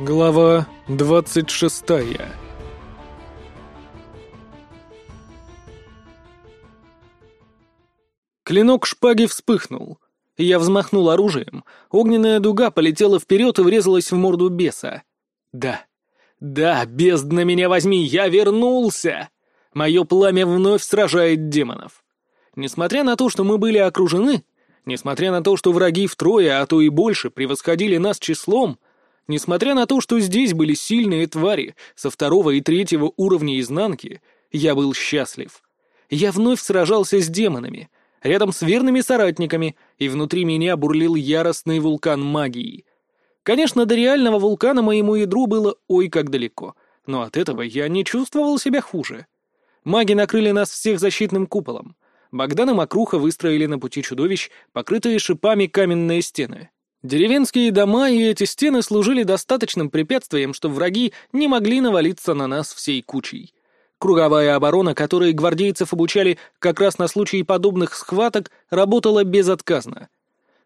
Глава двадцать шестая Клинок шпаги вспыхнул. Я взмахнул оружием. Огненная дуга полетела вперед и врезалась в морду беса. Да, да, бездна меня возьми, я вернулся! Мое пламя вновь сражает демонов. Несмотря на то, что мы были окружены, несмотря на то, что враги втрое, а то и больше, превосходили нас числом, несмотря на то, что здесь были сильные твари со второго и третьего уровня изнанки, я был счастлив. Я вновь сражался с демонами, рядом с верными соратниками, и внутри меня бурлил яростный вулкан магии. Конечно, до реального вулкана моему ядру было ой как далеко, но от этого я не чувствовал себя хуже. Маги накрыли нас всех защитным куполом. Богдан и Макруха выстроили на пути чудовищ, покрытые шипами каменные стены. Деревенские дома и эти стены служили достаточным препятствием, чтобы враги не могли навалиться на нас всей кучей. Круговая оборона, которой гвардейцев обучали как раз на случай подобных схваток, работала безотказно.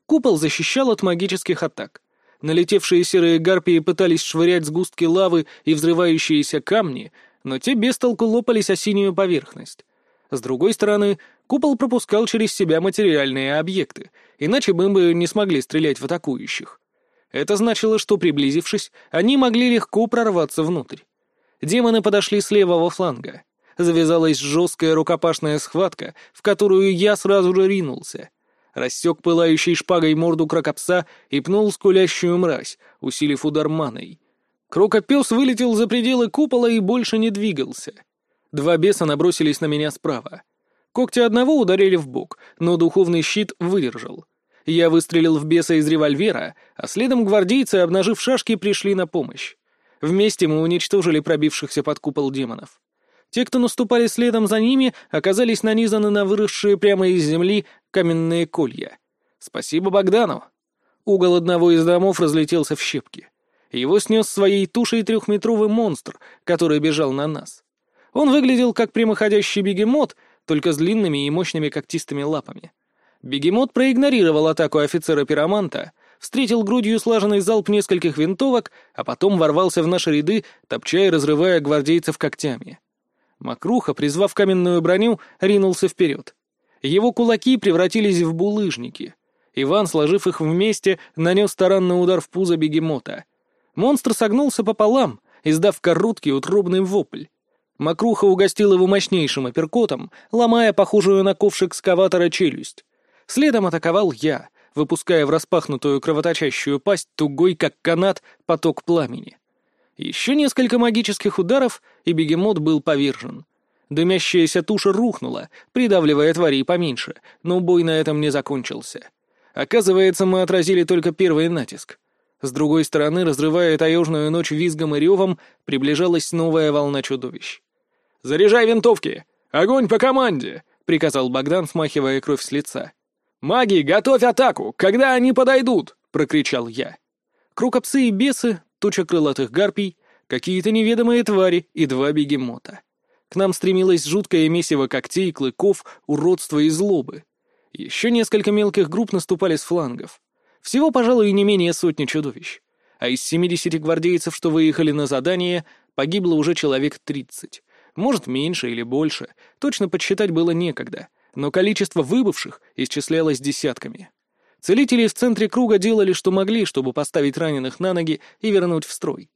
Купол защищал от магических атак. Налетевшие серые гарпии пытались швырять сгустки лавы и взрывающиеся камни, но те без толку лопались о синюю поверхность. С другой стороны, купол пропускал через себя материальные объекты, иначе мы бы не смогли стрелять в атакующих. Это значило, что, приблизившись, они могли легко прорваться внутрь. Демоны подошли с левого фланга. Завязалась жесткая рукопашная схватка, в которую я сразу же ринулся. Рассек пылающей шпагой морду крокопса и пнул скулящую мразь, усилив удар маной. Крокопес вылетел за пределы купола и больше не двигался. Два беса набросились на меня справа. Когти одного ударили в бок, но духовный щит выдержал. Я выстрелил в беса из револьвера, а следом гвардейцы, обнажив шашки, пришли на помощь. Вместе мы уничтожили пробившихся под купол демонов. Те, кто наступали следом за ними, оказались нанизаны на выросшие прямо из земли каменные колья. Спасибо Богдану. Угол одного из домов разлетелся в щепки. Его снес своей тушей трехметровый монстр, который бежал на нас. Он выглядел как прямоходящий бегемот, только с длинными и мощными когтистыми лапами. Бегемот проигнорировал атаку офицера-пироманта, встретил грудью слаженный залп нескольких винтовок, а потом ворвался в наши ряды, топча и разрывая гвардейцев когтями. Макруха, призвав каменную броню, ринулся вперед. Его кулаки превратились в булыжники. Иван, сложив их вместе, нанес таранный удар в пузо бегемота. Монстр согнулся пополам, издав короткий утробный вопль. Макруха угостил его мощнейшим апперкотом, ломая похожую на ковш экскаватора челюсть. Следом атаковал я, выпуская в распахнутую кровоточащую пасть тугой, как канат, поток пламени. Еще несколько магических ударов, и бегемот был повержен. Дымящаяся туша рухнула, придавливая тварей поменьше, но бой на этом не закончился. Оказывается, мы отразили только первый натиск. С другой стороны, разрывая таежную ночь визгом и ревом, приближалась новая волна чудовищ. «Заряжай винтовки! Огонь по команде!» — приказал Богдан, смахивая кровь с лица. «Маги, готовь атаку! Когда они подойдут!» — прокричал я. Крукопсы и бесы, туча крылатых гарпий, какие-то неведомые твари и два бегемота. К нам стремилось жуткое месиво когтей, клыков, уродства и злобы. Еще несколько мелких групп наступали с флангов. Всего, пожалуй, не менее сотни чудовищ. А из 70 гвардейцев, что выехали на задание, погибло уже человек 30. Может, меньше или больше, точно подсчитать было некогда, но количество выбывших исчислялось десятками. Целители в центре круга делали, что могли, чтобы поставить раненых на ноги и вернуть в строй.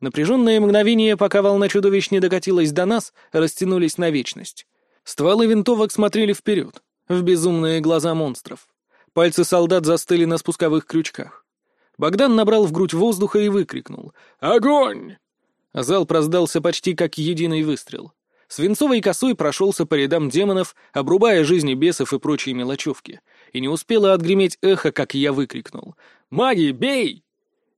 Напряженные мгновения, пока волна чудовищ не докатилась до нас, растянулись на вечность. Стволы винтовок смотрели вперед, в безумные глаза монстров. Пальцы солдат застыли на спусковых крючках. Богдан набрал в грудь воздуха и выкрикнул «Огонь!». Залп раздался почти как единый выстрел. Свинцовой косой прошелся по рядам демонов, обрубая жизни бесов и прочие мелочевки, и не успело отгреметь эхо, как я выкрикнул. «Маги, бей!»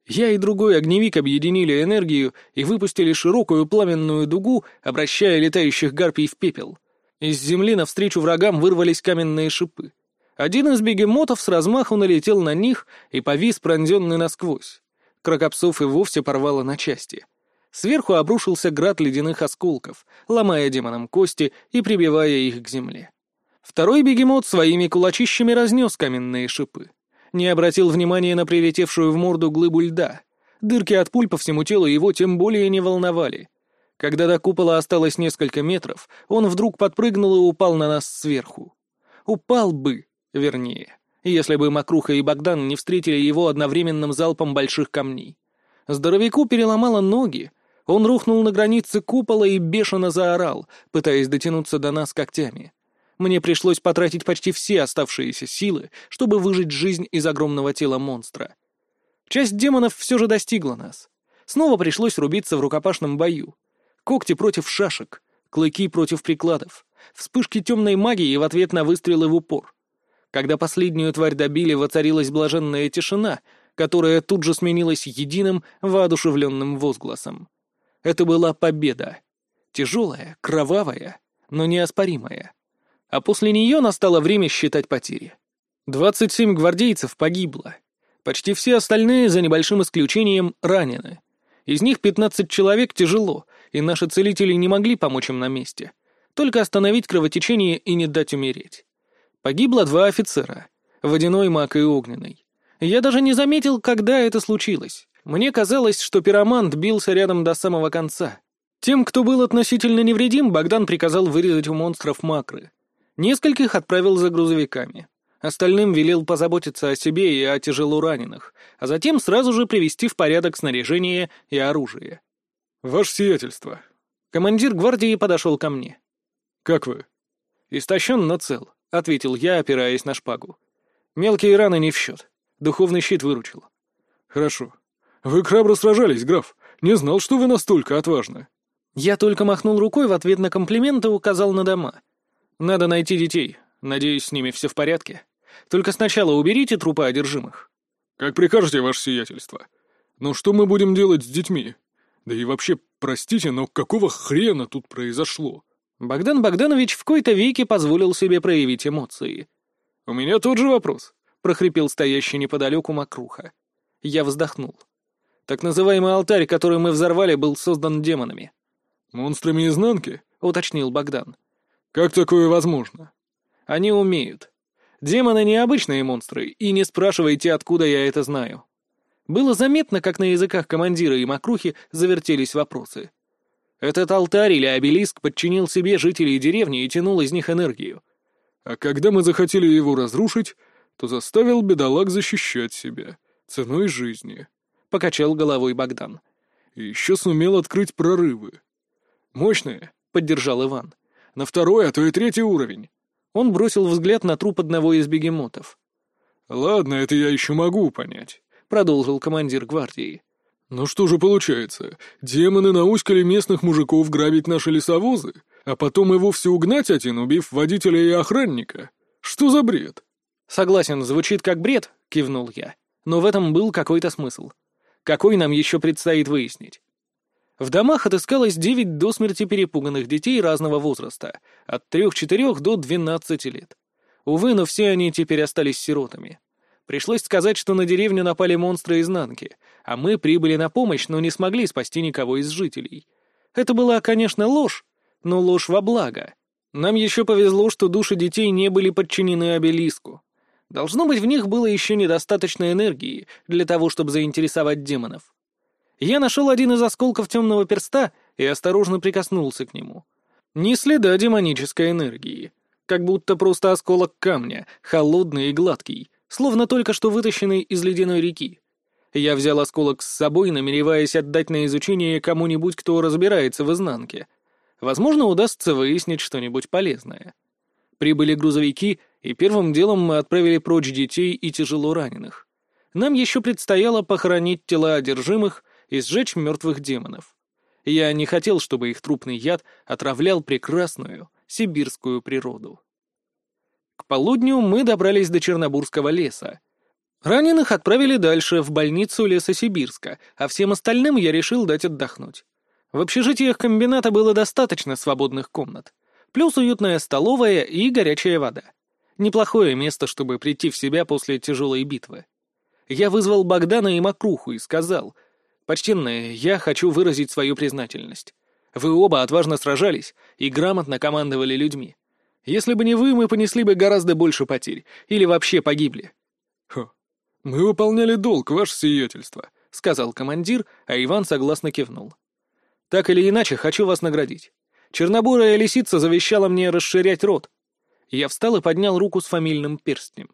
Я и другой огневик объединили энергию и выпустили широкую пламенную дугу, обращая летающих гарпий в пепел. Из земли навстречу врагам вырвались каменные шипы. Один из бегемотов с размаху налетел на них и повис пронзенный насквозь. Крокопсов и вовсе порвало на части. Сверху обрушился град ледяных осколков, ломая демонам кости и прибивая их к земле. Второй бегемот своими кулачищами разнес каменные шипы. Не обратил внимания на прилетевшую в морду глыбу льда. Дырки от пуль по всему телу его тем более не волновали. Когда до купола осталось несколько метров, он вдруг подпрыгнул и упал на нас сверху. Упал бы, вернее, если бы Макруха и Богдан не встретили его одновременным залпом больших камней. Здоровяку переломало ноги, он рухнул на границе купола и бешено заорал, пытаясь дотянуться до нас когтями. Мне пришлось потратить почти все оставшиеся силы, чтобы выжить жизнь из огромного тела монстра. Часть демонов все же достигла нас. Снова пришлось рубиться в рукопашном бою. Когти против шашек, клыки против прикладов, вспышки темной магии в ответ на выстрелы в упор. Когда последнюю тварь добили, воцарилась блаженная тишина, которая тут же сменилась единым, воодушевленным возгласом. Это была победа. Тяжелая, кровавая, но неоспоримая. А после нее настало время считать потери. 27 гвардейцев погибло. Почти все остальные, за небольшим исключением, ранены. Из них 15 человек тяжело, и наши целители не могли помочь им на месте. Только остановить кровотечение и не дать умереть. Погибло два офицера — водяной маг и огненный. Я даже не заметил, когда это случилось. Мне казалось, что пиромант бился рядом до самого конца. Тем, кто был относительно невредим, Богдан приказал вырезать у монстров макры. Нескольких отправил за грузовиками. Остальным велел позаботиться о себе и о тяжело раненых, а затем сразу же привести в порядок снаряжение и оружие. «Ваше сиятельство». Командир гвардии подошел ко мне. «Как вы?» «Истощен, но цел», — ответил я, опираясь на шпагу. «Мелкие раны не в счет. Духовный щит выручил». «Хорошо. Вы храбро сражались, граф. Не знал, что вы настолько отважны». Я только махнул рукой в ответ на комплимент и указал на дома. Надо найти детей. Надеюсь, с ними все в порядке. Только сначала уберите трупы одержимых. Как прикажете, ваше сиятельство. Но что мы будем делать с детьми? Да и вообще, простите, но какого хрена тут произошло? Богдан Богданович в кои-то веке позволил себе проявить эмоции. «У меня тот же вопрос», — прохрипел стоящий неподалеку Макруха. Я вздохнул. Так называемый алтарь, который мы взорвали, был создан демонами. «Монстрами изнанки?» — уточнил Богдан. «Как такое возможно?» «Они умеют. Демоны — необычные монстры, и не спрашивайте, откуда я это знаю». Было заметно, как на языках командира и Макрухи завертелись вопросы. Этот алтарь или обелиск подчинил себе жителей деревни и тянул из них энергию. А когда мы захотели его разрушить, то заставил бедолаг защищать себя ценой жизни. Покачал головой Богдан. Еще сумел открыть прорывы. Мощные, поддержал Иван. На второй, а то и третий уровень. Он бросил взгляд на труп одного из бегемотов. «Ладно, это я еще могу понять», — продолжил командир гвардии. «Ну что же получается, демоны науськали местных мужиков грабить наши лесовозы, а потом и вовсе угнать один, убив водителя и охранника? Что за бред?» «Согласен, звучит как бред», — кивнул я. «Но в этом был какой-то смысл. Какой нам еще предстоит выяснить?» В домах отыскалось девять до смерти перепуганных детей разного возраста, от трех-четырех до двенадцати лет. Увы, но все они теперь остались сиротами. Пришлось сказать, что на деревню напали монстры изнанки, а мы прибыли на помощь, но не смогли спасти никого из жителей. Это была, конечно, ложь, но ложь во благо. Нам еще повезло, что души детей не были подчинены обелиску. Должно быть, в них было еще недостаточно энергии для того, чтобы заинтересовать демонов. Я нашел один из осколков темного перста и осторожно прикоснулся к нему. Ни следа демонической энергии. Как будто просто осколок камня, холодный и гладкий, словно только что вытащенный из ледяной реки. Я взял осколок с собой, намереваясь отдать на изучение кому-нибудь, кто разбирается в изнанке. Возможно, удастся выяснить что-нибудь полезное. Прибыли грузовики, и первым делом мы отправили прочь детей и тяжело раненых. Нам еще предстояло похоронить тела одержимых и сжечь мертвых демонов. Я не хотел, чтобы их трупный яд отравлял прекрасную сибирскую природу. К полудню мы добрались до Чернобурского леса. Раненых отправили дальше, в больницу леса Сибирска, а всем остальным я решил дать отдохнуть. В общежитиях комбината было достаточно свободных комнат. Плюс уютная столовая и горячая вода. Неплохое место, чтобы прийти в себя после тяжелой битвы. Я вызвал Богдана и Макруху и сказал — «Почтенные, я хочу выразить свою признательность. Вы оба отважно сражались и грамотно командовали людьми. Если бы не вы, мы понесли бы гораздо больше потерь, или вообще погибли». «Хо, мы выполняли долг, ваше сиятельство», —— сказал командир, а Иван согласно кивнул. «Так или иначе, хочу вас наградить. Чернобурая лисица завещала мне расширять рот». Я встал и поднял руку с фамильным перстнем.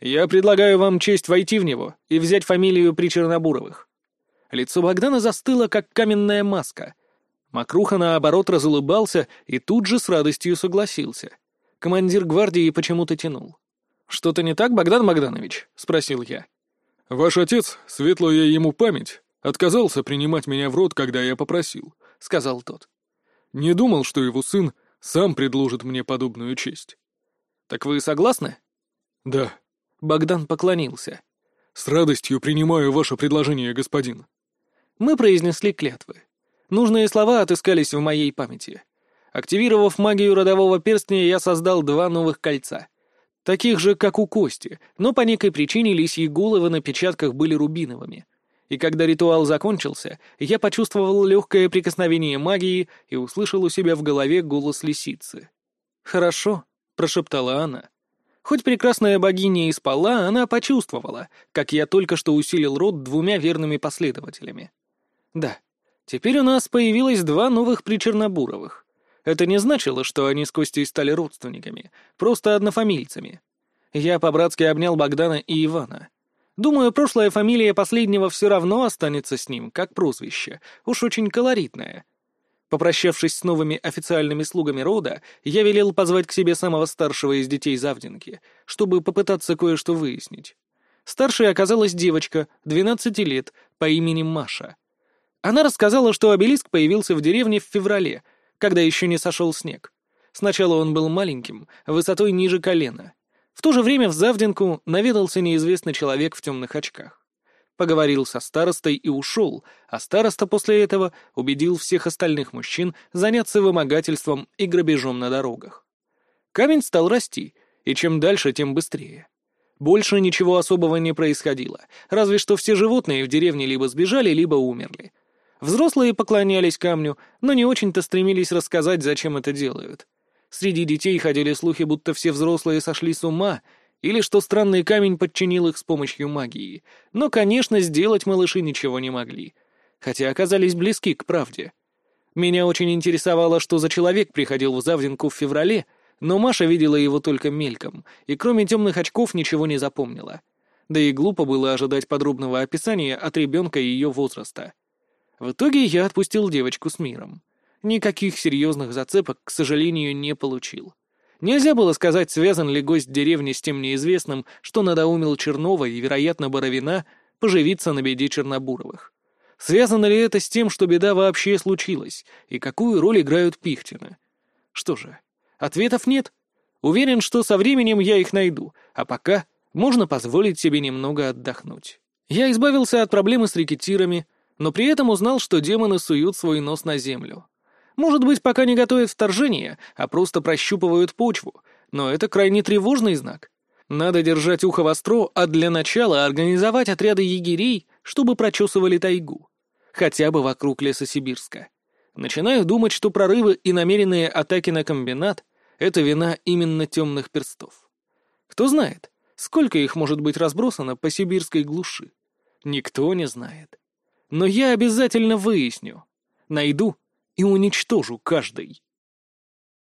«Я предлагаю вам честь войти в него и взять фамилию при Чернобуровых». Лицо Богдана застыло, как каменная маска. Макруха, наоборот, разулыбался и тут же с радостью согласился. Командир гвардии почему-то тянул. «Что-то не так, Богдан Богданович?» — спросил я. «Ваш отец, светлая ему память, отказался принимать меня в рот, когда я попросил», — сказал тот. «Не думал, что его сын сам предложит мне подобную честь». «Так вы согласны?» «Да». Богдан поклонился. «С радостью принимаю ваше предложение, господин». Мы произнесли клятвы. Нужные слова отыскались в моей памяти. Активировав магию родового перстня, я создал два новых кольца. Таких же, как у Кости, но по некой причине лисьи головы на печатках были рубиновыми. И когда ритуал закончился, я почувствовал легкое прикосновение магии и услышал у себя в голове голос лисицы. «Хорошо», — прошептала она. Хоть прекрасная богиня и спала, она почувствовала, как я только что усилил род двумя верными последователями. Да, теперь у нас появилось два новых причернобуровых. Это не значило, что они с Костей стали родственниками, просто однофамильцами. Я по-братски обнял Богдана и Ивана. Думаю, прошлая фамилия последнего все равно останется с ним, как прозвище, уж очень колоритное. Попрощавшись с новыми официальными слугами рода, я велел позвать к себе самого старшего из детей Завдинки, чтобы попытаться кое-что выяснить. Старшей оказалась девочка, 12 лет, по имени Маша. Она рассказала, что обелиск появился в деревне в феврале — когда еще не сошел снег. Сначала он был маленьким, высотой ниже колена. В то же время в Завдинку наведался неизвестный человек в темных очках. Поговорил со старостой и ушел, а староста после этого убедил всех остальных мужчин заняться вымогательством и грабежом на дорогах. Камень стал расти, и чем дальше, тем быстрее. Больше ничего особого не происходило, разве что все животные в деревне либо сбежали, либо умерли — Взрослые поклонялись камню, но не очень-то стремились рассказать, зачем это делают. Среди детей ходили слухи, будто все взрослые сошли с ума, или что странный камень подчинил их с помощью магии. Но, конечно, сделать малыши ничего не могли, хотя оказались близки к правде. Меня очень интересовало, что за человек приходил в Завдинку в феврале, но Маша видела его только мельком, и кроме темных очков ничего не запомнила. Да и глупо было ожидать подробного описания от ребенка ее возраста. В итоге я отпустил девочку с миром. Никаких серьезных зацепок, к сожалению, не получил. Нельзя было сказать, связан ли гость деревни с тем неизвестным, что надоумил Чернова и, вероятно, Боровина поживиться на беде Чернобуровых. Связано ли это с тем, что беда вообще случилась, и какую роль играют Пихтины? Что же, ответов нет. Уверен, что со временем я их найду, а пока можно позволить себе немного отдохнуть. Я избавился от проблемы с рекетирами, но при этом узнал, что демоны суют свой нос на землю. Может быть, пока не готовят вторжение, а просто прощупывают почву, но это крайне тревожный знак. Надо держать ухо востро, а для начала организовать отряды егерей, чтобы прочесывали тайгу. Хотя бы вокруг Лесосибирска. Начинаю думать, что прорывы и намеренные атаки на комбинат — это вина именно темных перстов. Кто знает, сколько их может быть разбросано по сибирской глуши? Никто не знает. Но я обязательно выясню. Найду и уничтожу каждый.